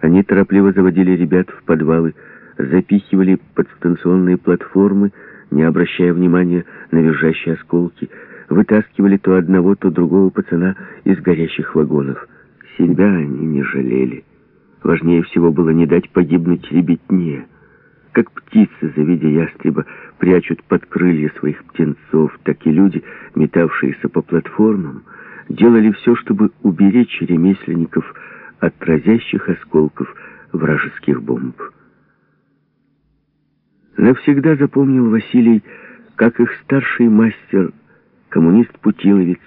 Они торопливо заводили ребят в подвалы, запихивали под станционные платформы, не обращая внимания на визжащие осколки, вытаскивали то одного, то другого пацана из горящих вагонов. Себя они не жалели. Важнее всего было не дать погибнуть ребятне. Как птицы, завидя ястреба, прячут под крылья своих птенцов, так и люди, метавшиеся по платформам, делали все, чтобы уберечь ремесленников от разящих осколков вражеских бомб. Навсегда запомнил Василий, как их старший мастер, коммунист-путиловец,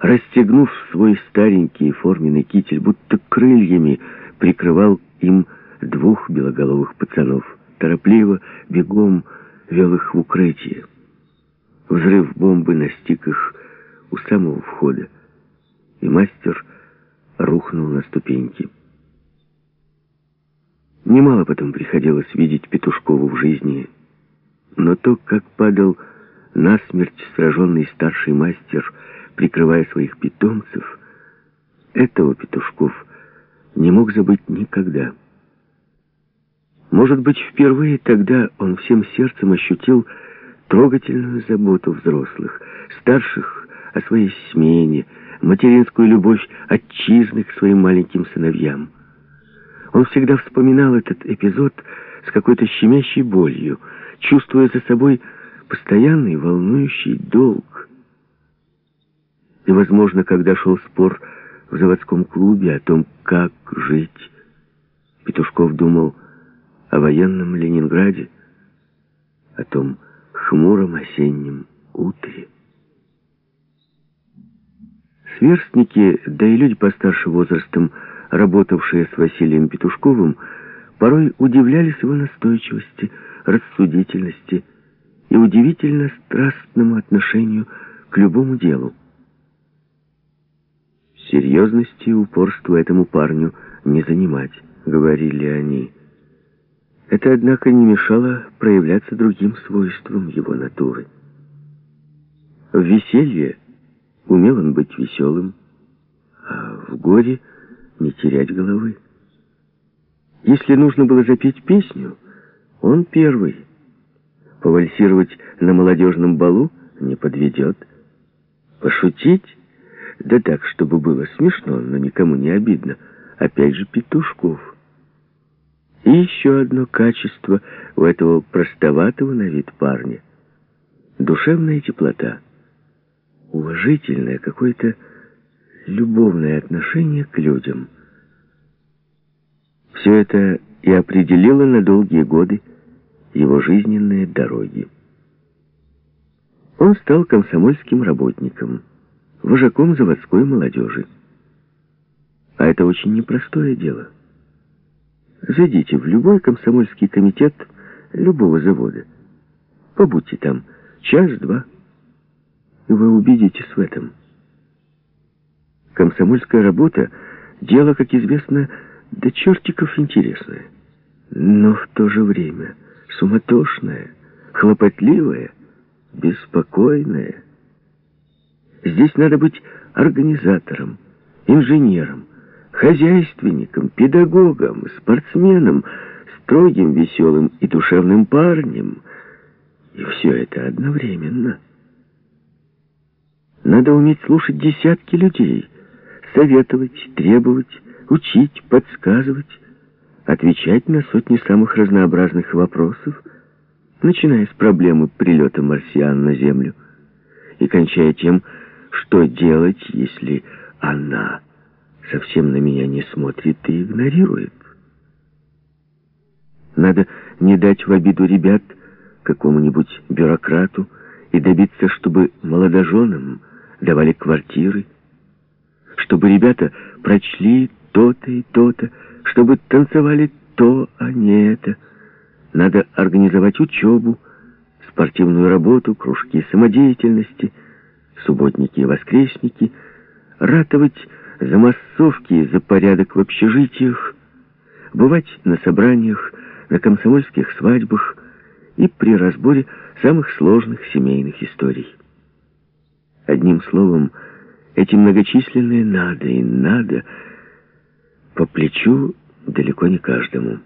расстегнув свой старенький форменный китель, будто крыльями прикрывал им двух белоголовых пацанов. Торопливо, бегом вел их в укрытие. Взрыв бомбы настиг их у самого входа, и мастер рухнул на ступеньки. Немало потом приходилось видеть Петушкову в жизни, но то, как падал насмерть сраженный старший мастер, прикрывая своих питомцев, этого Петушков не мог забыть никогда. Может быть, впервые тогда он всем сердцем ощутил трогательную заботу взрослых, старших о своей смене, материнскую любовь отчизны к своим маленьким сыновьям. Он всегда вспоминал этот эпизод с какой-то щемящей болью, чувствуя за собой постоянный волнующий долг. И, возможно, когда шел спор в заводском клубе о том, как жить, Петушков думал о военном Ленинграде, о том хмуром осеннем утре. Сверстники, да и люди постарше возрастом, работавшие с Василием Петушковым, порой удивлялись его настойчивости, рассудительности и удивительно страстному отношению к любому делу. Серьезности и упорства этому парню не занимать, говорили они. Это, однако, не мешало проявляться другим свойствам его натуры. В веселье умел он быть веселым, а в горе — не терять головы. Если нужно было запеть песню, он первый. Повальсировать на молодежном балу не подведет. Пошутить, да так, чтобы было смешно, но никому не обидно. Опять же Петушков. И еще одно качество у этого простоватого на вид парня. Душевная теплота. Уважительное какое-то любовное отношение к людям. Все это и определило на долгие годы его жизненные дороги. Он стал комсомольским работником, вожаком заводской молодежи. А это очень непростое дело. Зайдите в любой комсомольский комитет любого завода. Побудьте там час-два, вы убедитесь в этом. Комсомольская работа — дело, как известно, до чертиков интересное, но в то же время суматошное, хлопотливое, беспокойное. Здесь надо быть организатором, инженером, хозяйственником, педагогом, спортсменом, строгим, веселым и душевным парнем. И все это одновременно. Надо уметь слушать десятки людей — советовать, требовать, учить, подсказывать, отвечать на сотни самых разнообразных вопросов, начиная с проблемы прилета марсиан на Землю и кончая тем, что делать, если она совсем на меня не смотрит и игнорирует. Надо не дать в обиду ребят какому-нибудь бюрократу и добиться, чтобы молодоженам давали квартиры, чтобы ребята прочли то-то и то-то, чтобы танцевали то, а не это. Надо организовать учебу, спортивную работу, кружки самодеятельности, субботники и воскресники, ратовать за массовки, за порядок в общежитиях, бывать на собраниях, на комсомольских свадьбах и при разборе самых сложных семейных историй. Одним словом, эти многочисленные «надо» и «надо» по плечу далеко не каждому.